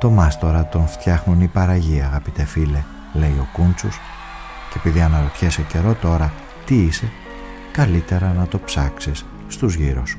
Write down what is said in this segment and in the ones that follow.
Το μάστορα τον φτιάχνουν οι παραγοί αγαπητέ φίλε, λέει ο Κούντσους και επειδή αναρωτιέσαι καιρό τώρα τι είσαι, καλύτερα να το ψάξεις στους γύρω σου.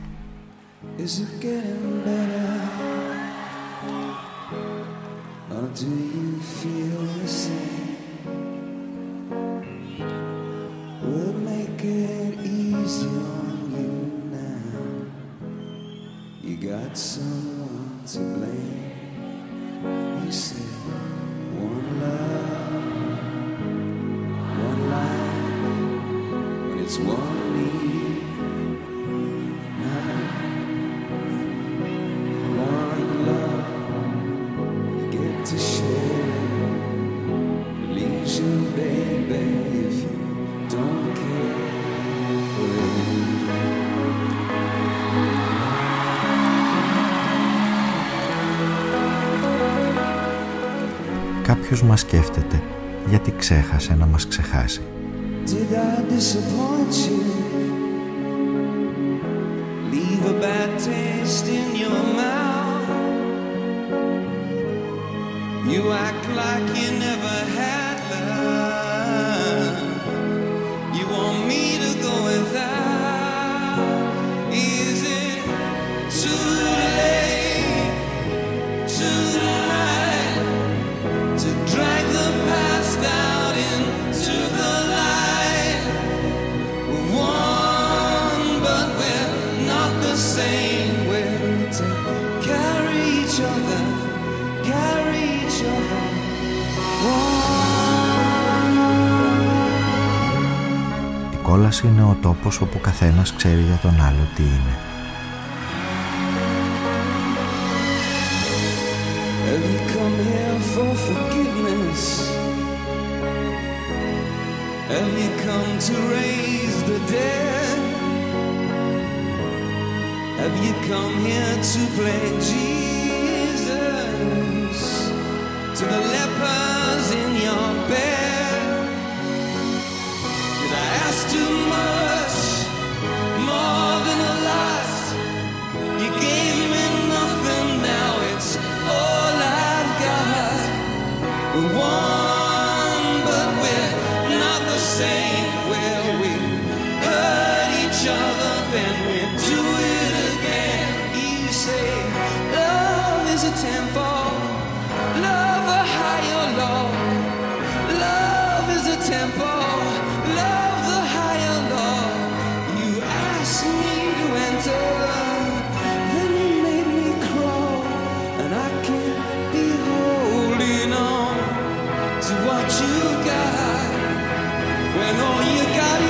Κάποιος μας σκέφτεται γιατί ξέχασε να μας ξεχάσει. Did I disappoint you? Leave a bad taste in your mouth. You act like you never had love. όλα είναι ο τόπος όπου καθένας ξέρει για τον άλλο τι είναι.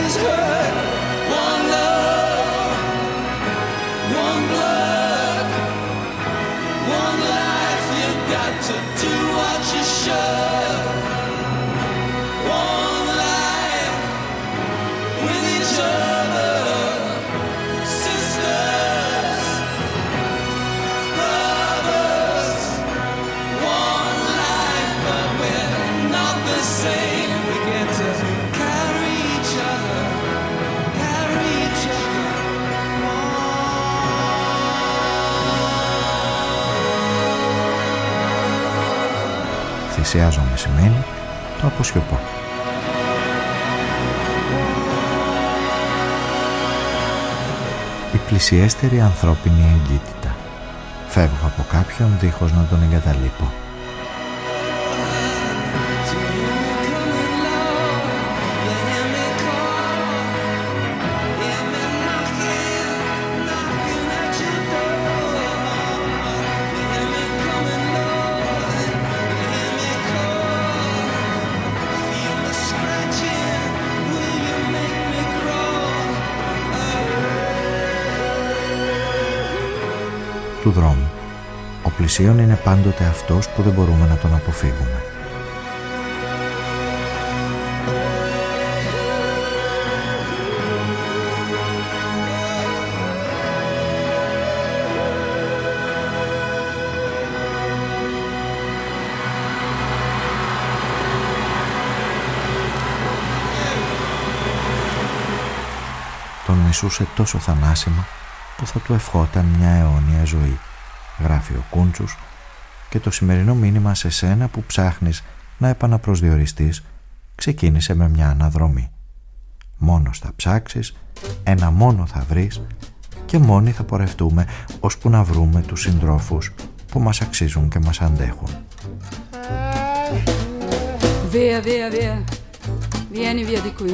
is good. Θυσιάζομαι σημαίνει το αποσιωπώ. Η πλησιέστερη ανθρώπινη εγκύτητα. Φεύγω από κάποιον δίχως να τον εγκαταλείπω. Του δρόμου. Ο πλησίον είναι πάντοτε αυτός που δεν μπορούμε να τον αποφύγουμε. Τον μισούσε τόσο θανάσιμα που θα του ευχόταν μια αιώνια ζωή, γράφει ο Κούντσους και το σημερινό μήνυμα σε σένα που ψάχνεις να επαναπροσδιοριστείς ξεκίνησε με μια αναδρομή. Μόνο θα ψάξεις, ένα μόνο θα βρεις και μόνοι θα πορευτούμε ώσπου να βρούμε τους συντρόφους που μας αξίζουν και μας αντέχουν. Via, via, via, vieni via di qui.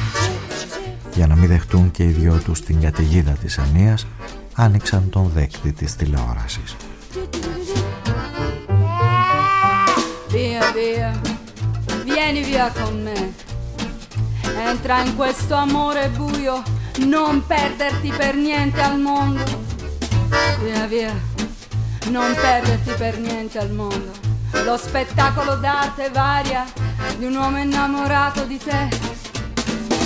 Για να μην δεχτούν και οι δυο τους την καταιγίδα της ανίας, άνοιξαν τον δέκτη της τηλεόρασης. Via, via, vieni via con me. Entra in questo amore buio, non perderti per niente al mondo. Via, via, non perderti per niente al mondo. Lo spettacolo d'arte varia di un uomo innamorato di te.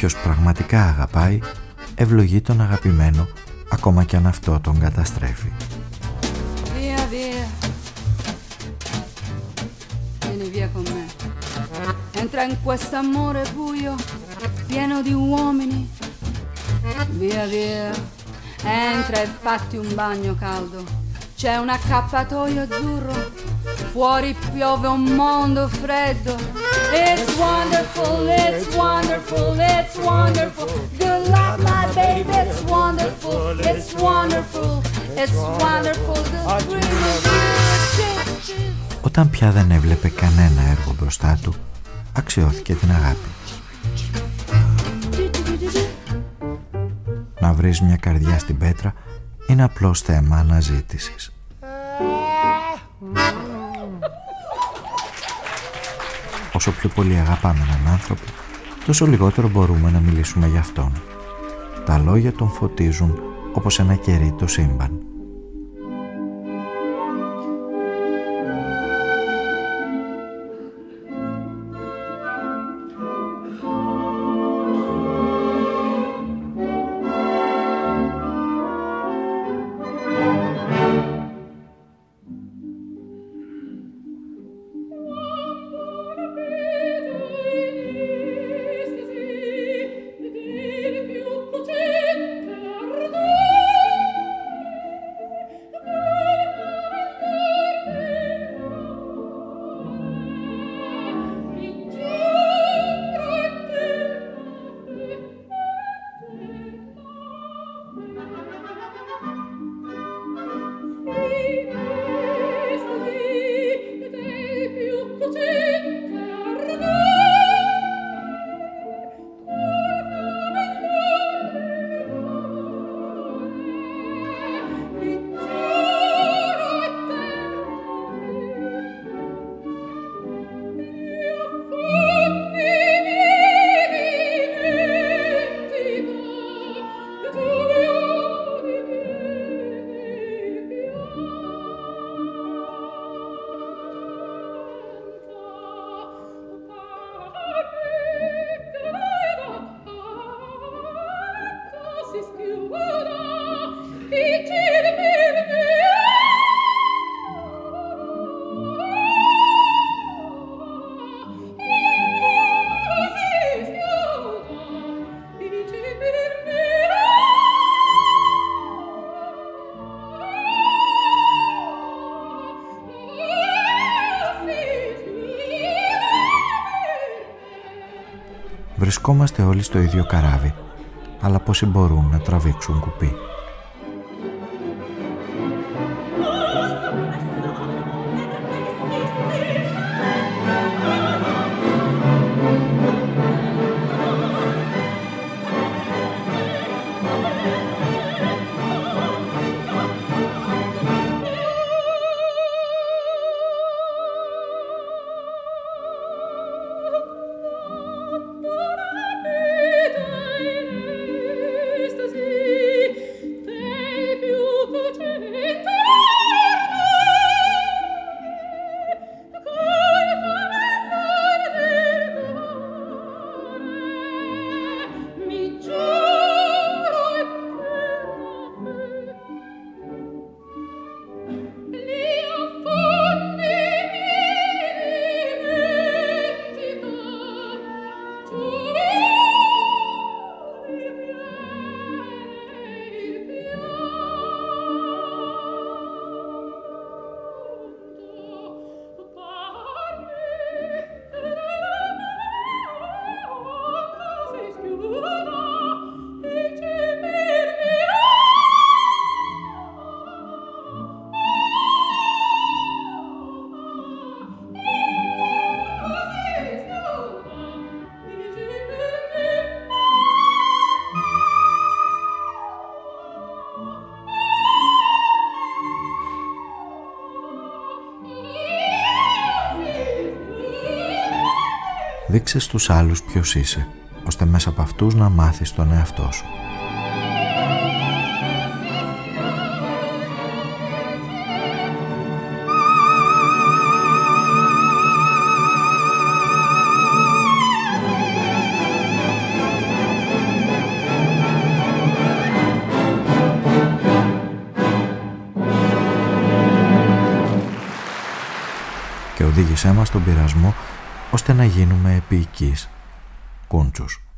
Όποιος πραγματικά αγαπάει, ευλογεί τον αγαπημένο, ακόμα κι αν αυτό τον καταστρέφει. Via, via. Vieni via con me. Entra in questo amore buio, pieno di uomini. Via, via. Entra e fatti un bagno caldo. C'è un accappatoio azzurro. Fuori piove un mondo freddo. Όταν πια δεν έβλεπε κανένα έργο μπροστά του, αξιώθηκε την αγάπη. Να βρεις μια καρδιά στην πέτρα είναι απλό θέμα αναζήτησης. Ε, Όσο πιο πολύ αγαπάμε έναν άνθρωπο, τόσο λιγότερο μπορούμε να μιλήσουμε για αυτόν. Τα λόγια τον φωτίζουν όπως ένα κερί το σύμπαν. Βρισκόμαστε όλοι στο ίδιο καράβι, αλλά πόσοι μπορούν να τραβήξουν κουπί. Δείξε στους άλλους ποιος είσαι, ώστε μέσα από αυτούς να μάθεις τον εαυτό σου. και οδήγησέ μας στον πειρασμό ώστε να γίνουμε επίοικείς. Κούντσους.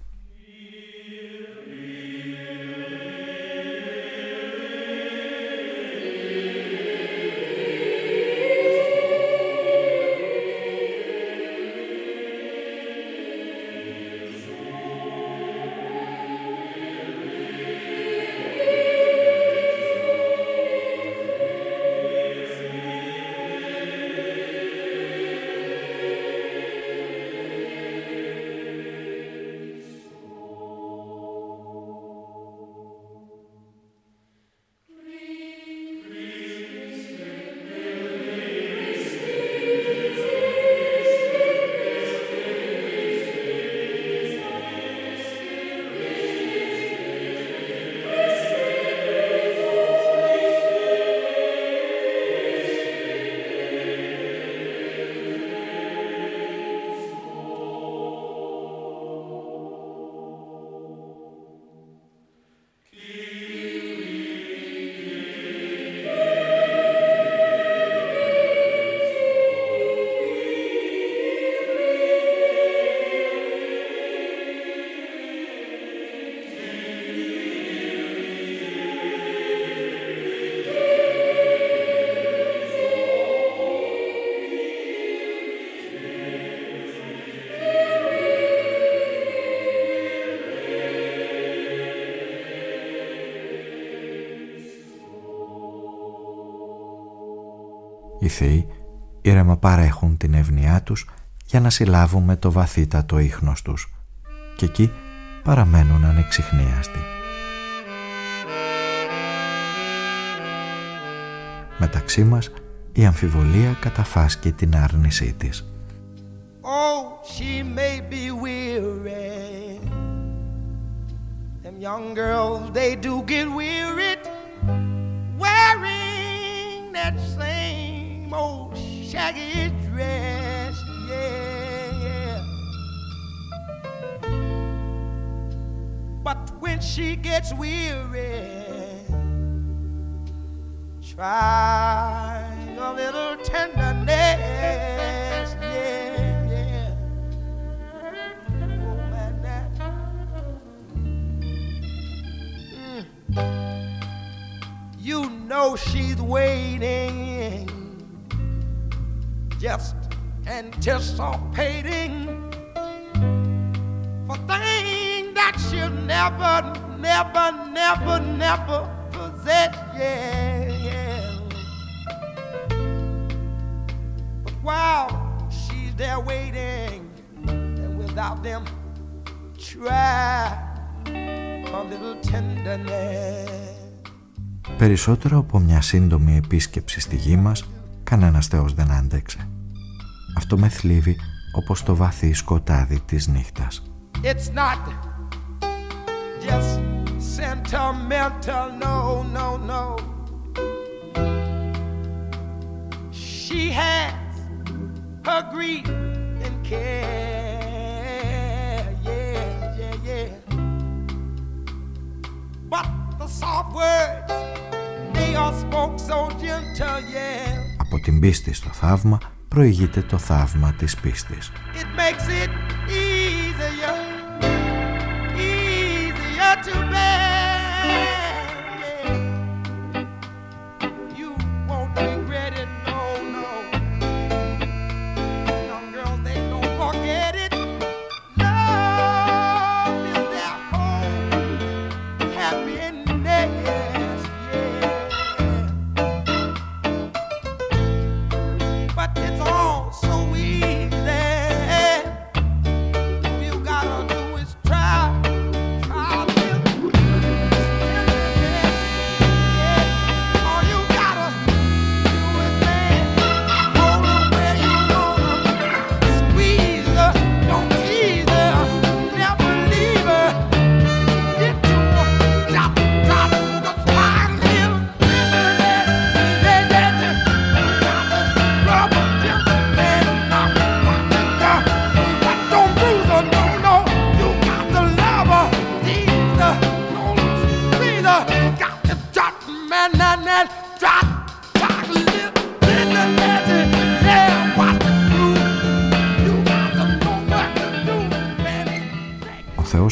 Θεοί ήρεμα παρέχουν την εύνοιά τους για να συλλάβουμε το βαθύτατο ίχνος τους και εκεί παραμένουν ανεξιχνίαστοι. Μεταξύ μας η αμφιβολία καταφάσκει την άρνησή της. Oh, she may be weary. Them young girls, they do get weary she gets weary, try a little tenderness. Yeah, yeah. Oh, man, that. Mm. You know she's waiting, just anticipating for things that she'll never Περισσότερο από μια σύντομη επίσκεψη στη γη μας, κανένας θεός δεν άντεξε. Αυτό με θλίβει όπως το βαθύ σκοτάδι της νύχτας sentimental, no, no, no. She has her grief and care, yeah, yeah, yeah. But the soft words, they all spoke so gentle, yeah. Από την πίστη στο θαύμα προηγείται το θαύμα της πίστης. It makes it easier, easier to bear.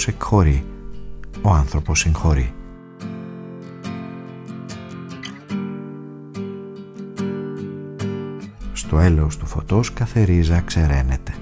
Θεός εκχωρεί, ο άνθρωπος συγχωρεί. Στο έλεος του φωτός κάθε ρίζα ξεραίνεται.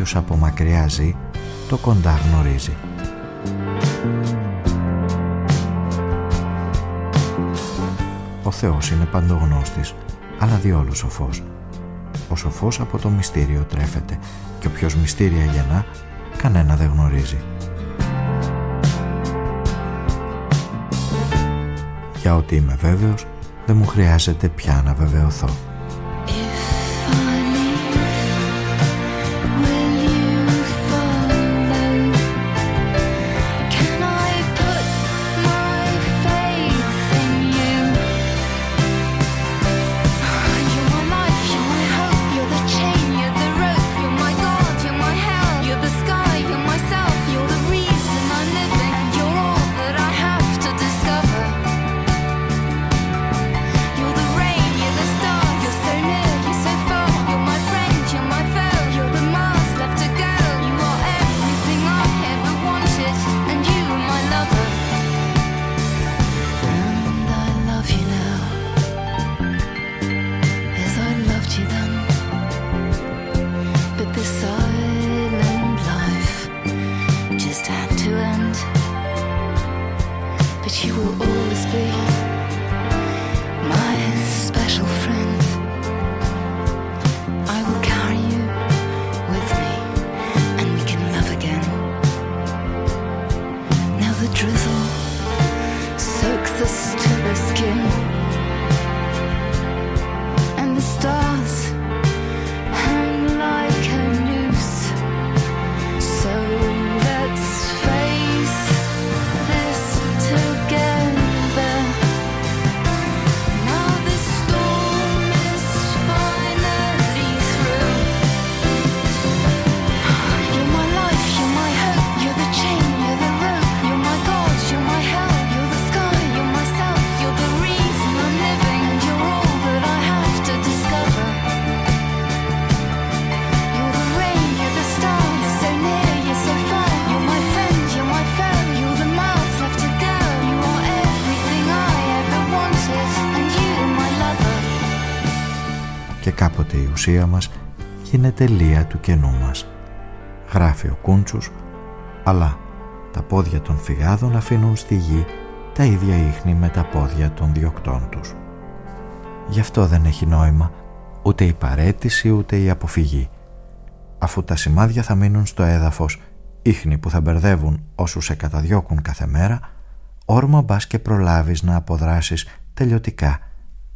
Όποιος από μακριά ζει το κοντά γνωρίζει. Ο Θεός είναι παντογνώστης, αλλά διόλου σοφός. Ο σοφός από το μυστήριο τρέφεται και όποιος μυστήρια γεννά, κανένα δεν γνωρίζει. Για ότι είμαι βέβαιος, δεν μου χρειάζεται πια να βεβαιωθώ. the stars. Γίνεται λία του κενού μας. Γράφει ο Κούντσους, αλλά τα πόδια των φυγάδων αφήνουν στη γη τα ίδια ίχνη με τα πόδια των διοκτών τους. Γι' αυτό δεν έχει νόημα ούτε η παρέτηση ούτε η αποφυγή. Αφού τα σημάδια θα μείνουν στο έδαφος, ίχνη που θα μπερδεύουν όσους σε καταδιώκουν κάθε μέρα, όρμα μπας και προλάβεις να αποδράσεις τελειωτικά,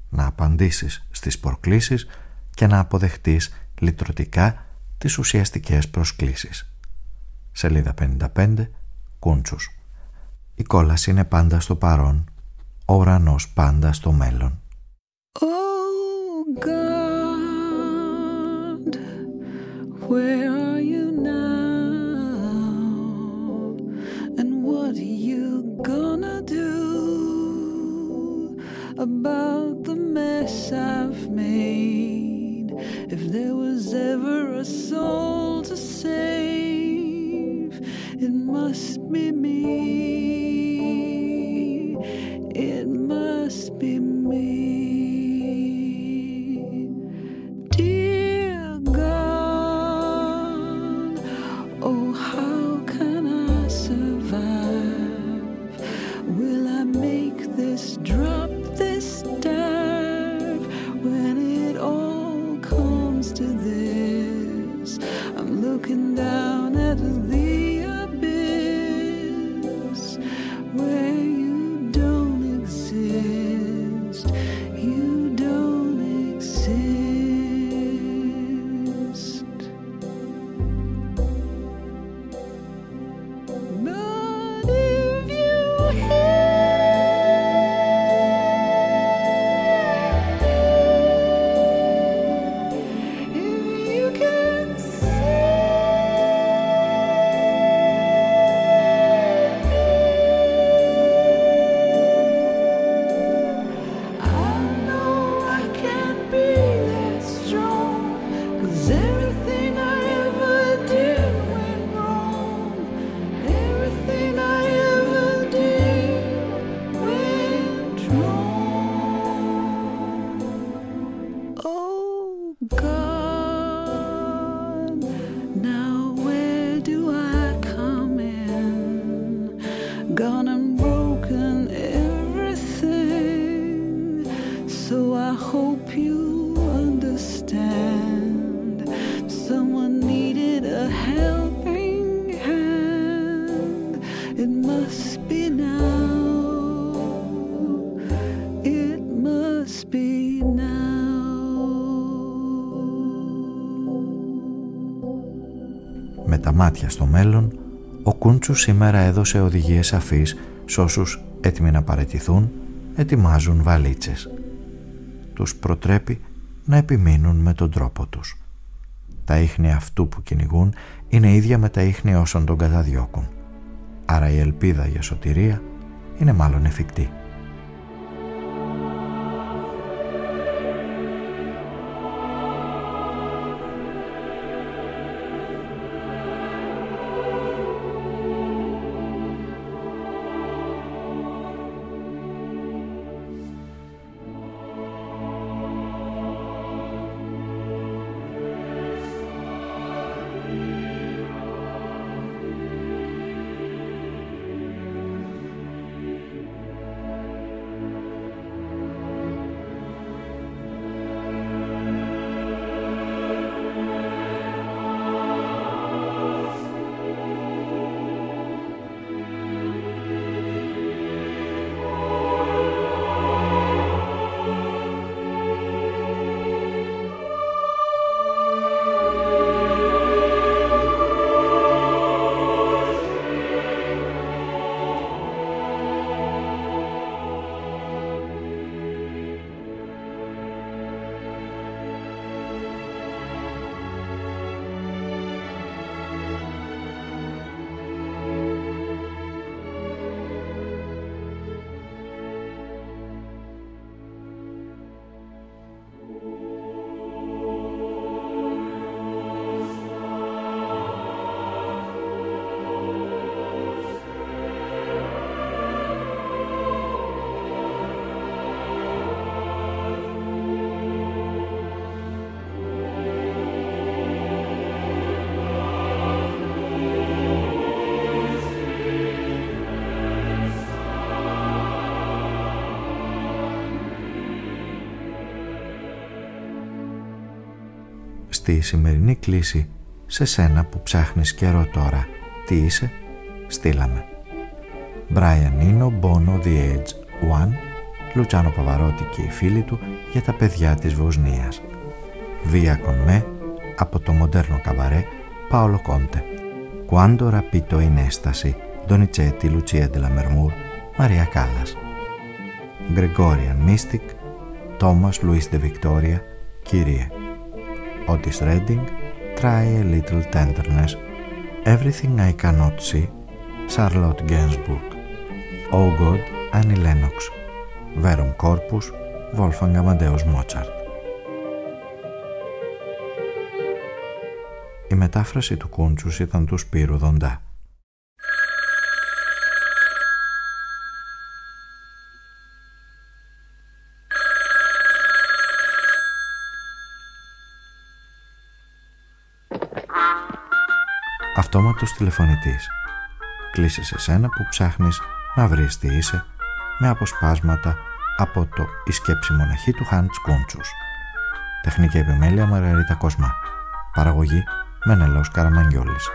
να απαντήσεις στις προκλήσεις και να αποδεχτείς λυτρωτικά τις ουσιαστικές προσκλήσεις. Σελίδα 55, Κούντσους. Η κόλαση είναι πάντα στο παρόν, ο ουρανός πάντα στο μέλλον. Oh God, where are you now? And what are you gonna do about the mess I've made? If there was ever a soul to save, it must be me. Τα μάτια στο μέλλον, ο Κούντσου σήμερα έδωσε οδηγίες αφής σ' όσους έτοιμοι να παρετηθούν, ετοιμάζουν βαλίτσες. Τους προτρέπει να επιμείνουν με τον τρόπο τους. Τα ίχνη αυτού που κυνηγούν είναι ίδια με τα ίχνη όσων τον καταδιώκουν. Άρα η ελπίδα για σωτηρία είναι μάλλον εφικτή. Στη σημερινή κλίση σε σένα που ψάχνεις καιρό τώρα. Τι είσαι, στείλαμε. Brian Nino, Bono, The Age One, Λουτσάνο Παβαρότη και οι φίλοι του για τα παιδιά της Βοσνίας. Βία Κονμέ, από το μοντέρνο καβαρέ, Πάολο Κόντε. Quando rapito in estasi, Donizetti, Lucia della Mermur, Μαρία Κάλλας. Gregorian Mystic, Thomas Louis de Victoria, Κύριε. Otis Redding, Try a Little Tenderness, Everything I Cannot See, Charlotte Gainsbourg, Oh God, Annie Lennox, Verum Corpus, Wolfgang Amadeus Mozart. Η μετάφραση του Κούντσους ήταν του Σπύρου Δοντά. Αυτόματος τηλεφωνητής. Κλείσε σε σένα που ψάχνεις να βρεις τι είσαι με αποσπάσματα από το «Η σκέψη μοναχή» του Χάντς Κούντσους. Τεχνική επιμέλεια Μαργαρίτα Κοσμά. Παραγωγή Μενελός Καραμαγγιόλης.